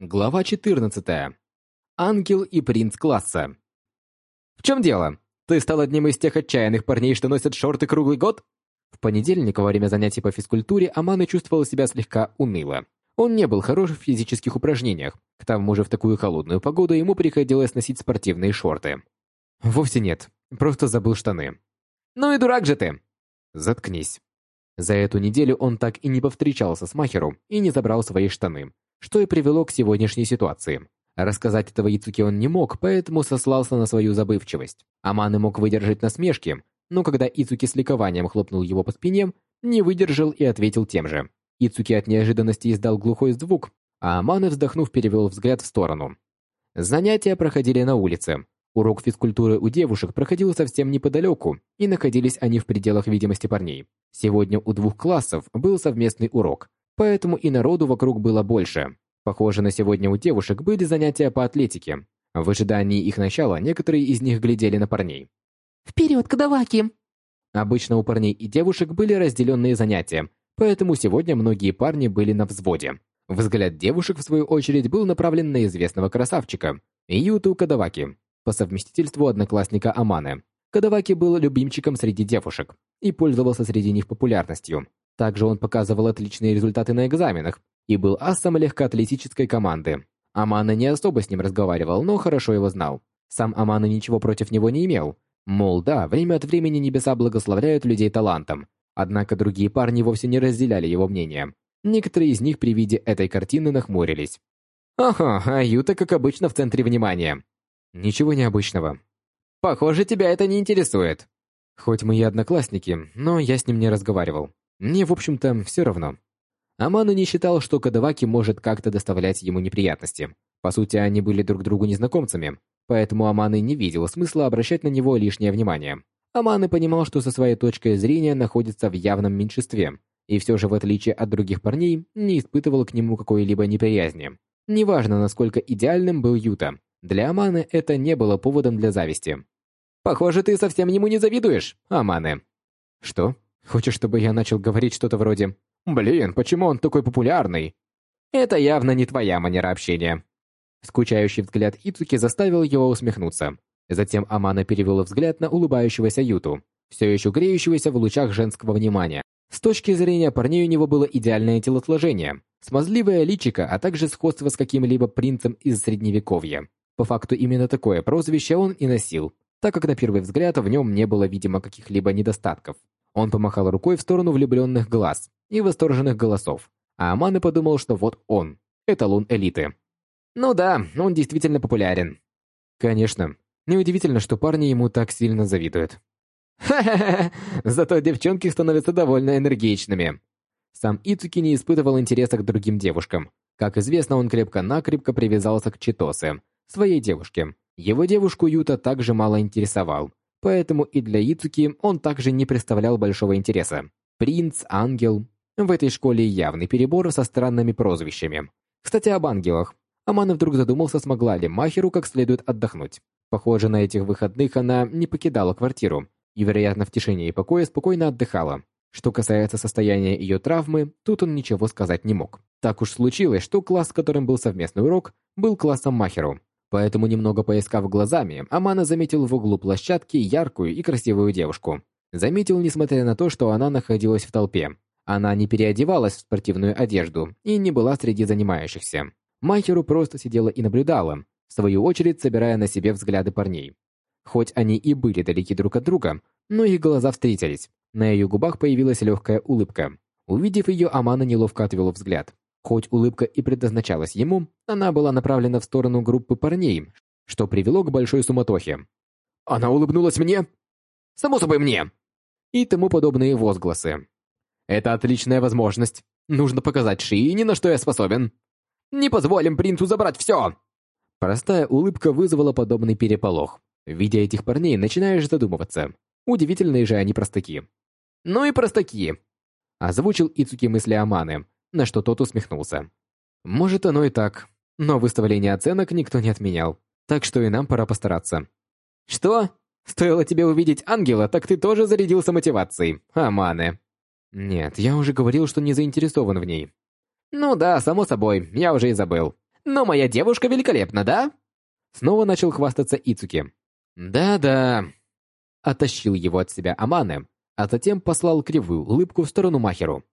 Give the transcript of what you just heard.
Глава 14. Ангел и принц класса. В чем дело? Ты стал одним из тех отчаянных парней, что носят шорты круглый год? В понедельник во время занятий по физкультуре Аманы чувствовал себя слегка уныло. Он не был хорош в физических упражнениях. К тому же в такую холодную погоду ему приходилось носить спортивные шорты. Вовсе нет, просто забыл штаны. Ну и дурак же ты. Заткнись. За эту неделю он так и не повстречался с Махеру и не забрал свои штаны что и привело к сегодняшней ситуации. Рассказать этого Ицуки он не мог, поэтому сослался на свою забывчивость. Аманы мог выдержать насмешки, но когда Ицуки с ликованием хлопнул его по спине, не выдержал и ответил тем же. Ицуки от неожиданности издал глухой звук, а Аманы, вздохнув, перевел взгляд в сторону. Занятия проходили на улице. Урок физкультуры у девушек проходил совсем неподалеку, и находились они в пределах видимости парней. Сегодня у двух классов был совместный урок, поэтому и народу вокруг было больше. Похоже, на сегодня у девушек были занятия по атлетике. В ожидании их начала некоторые из них глядели на парней. «Вперед, Кадаваки!» Обычно у парней и девушек были разделенные занятия, поэтому сегодня многие парни были на взводе. Взгляд девушек, в свою очередь, был направлен на известного красавчика Юту Кадаваки, по совместительству одноклассника Аманы. Кадаваки был любимчиком среди девушек и пользовался среди них популярностью. Также он показывал отличные результаты на экзаменах и был асом легкоатлетической команды. Амана не особо с ним разговаривал, но хорошо его знал. Сам Амана ничего против него не имел. Мол, да, время от времени небеса благословляют людей талантом. Однако другие парни вовсе не разделяли его мнение. Некоторые из них при виде этой картины нахмурились. «Ага, а Юта, как обычно, в центре внимания». «Ничего необычного». «Похоже, тебя это не интересует». Хоть мы и одноклассники, но я с ним не разговаривал. Мне, в общем-то, все равно. Аману не считал, что Кадаваки может как-то доставлять ему неприятности. По сути, они были друг другу незнакомцами, поэтому Аманы не видел смысла обращать на него лишнее внимание. Аманы понимал, что со своей точкой зрения находится в явном меньшинстве, и все же, в отличие от других парней, не испытывал к нему какой-либо неприязни. Неважно, насколько идеальным был Юта, для Аманы это не было поводом для зависти. «Похоже, ты совсем ему не завидуешь, Аманы». «Что?» Хочешь, чтобы я начал говорить что-то вроде «Блин, почему он такой популярный?» Это явно не твоя манера общения. Скучающий взгляд Ицуки заставил его усмехнуться. Затем Амана перевела взгляд на улыбающегося Юту, все еще греющегося в лучах женского внимания. С точки зрения парней у него было идеальное телосложение, смазливое личико, а также сходство с каким-либо принцем из Средневековья. По факту именно такое прозвище он и носил, так как на первый взгляд в нем не было видимо каких-либо недостатков. Он помахал рукой в сторону влюбленных глаз и восторженных голосов, а Аманы подумал, что вот он, эталон элиты. Ну да, он действительно популярен. Конечно. Неудивительно, что парни ему так сильно завидуют. Ха-ха-ха, зато девчонки становятся довольно энергичными. Сам Ицуки не испытывал интереса к другим девушкам. Как известно, он крепко-накрепко привязался к Читосе, своей девушке. Его девушку Юта также мало интересовал, Поэтому и для Ицуки он также не представлял большого интереса. Принц, ангел. В этой школе явный перебор со странными прозвищами. Кстати, об ангелах. Амана вдруг задумался, смогла ли Махеру как следует отдохнуть. Похоже, на этих выходных она не покидала квартиру и, вероятно, в тишине и покое спокойно отдыхала. Что касается состояния ее травмы, тут он ничего сказать не мог. Так уж случилось, что класс, с которым был совместный урок, был классом Махеру. Поэтому, немного поискав глазами, Амана заметил в углу площадки яркую и красивую девушку. Заметил, несмотря на то, что она находилась в толпе. Она не переодевалась в спортивную одежду и не была среди занимающихся. Махеру просто сидела и наблюдала, в свою очередь собирая на себе взгляды парней. Хоть они и были далеки друг от друга, но их глаза встретились. На ее губах появилась легкая улыбка. Увидев ее, Амана неловко отвел взгляд. Хоть улыбка и предназначалась ему, она была направлена в сторону группы парней, что привело к большой суматохе. «Она улыбнулась мне?» «Само собой мне!» И тому подобные возгласы. «Это отличная возможность. Нужно показать Шиине, на что я способен. Не позволим принцу забрать все!» Простая улыбка вызвала подобный переполох. Видя этих парней, начинаешь задумываться. Удивительные же они простаки. «Ну и простаки!» Озвучил Ицуки мысли Аманы, на что тот усмехнулся. Может, оно и так, но выставление оценок никто не отменял, так что и нам пора постараться. Что? Стоило тебе увидеть ангела, так ты тоже зарядился мотивацией, Аманы. Нет, я уже говорил, что не заинтересован в ней. Ну да, само собой, я уже и забыл. Но моя девушка великолепна, да?» Снова начал хвастаться Ицуки. «Да-да», — оттащил его от себя Аманы, а затем послал кривую улыбку в сторону Махеру.